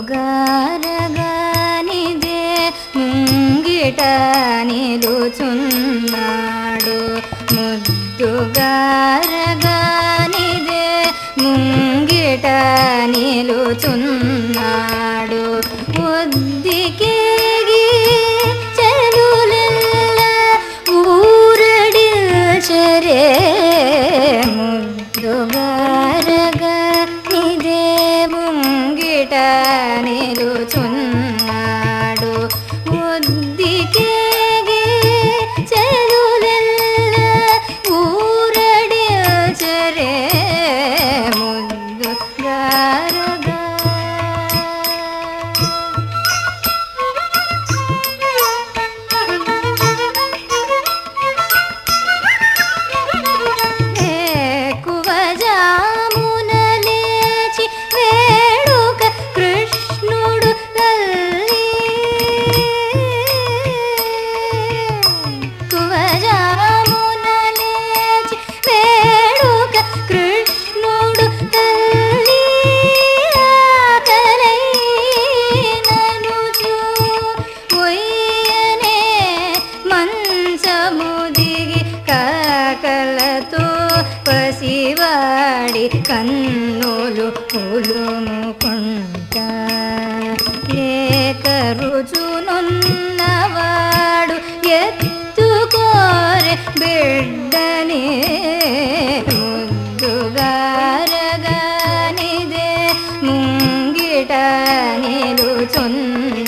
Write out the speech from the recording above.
పొగారగానిదే ముంగిట నిలుచున్నాడు ముద్దుగారగానిదే ముంగిట నిలుచున్నాడు కడి కన్నులు పులుముకుంట. లేక రుచునున్నవాడు ఎత్తుకోరే బిడ్డని. ముద్దుగారగానిదే ముంగిట నిలుచున్న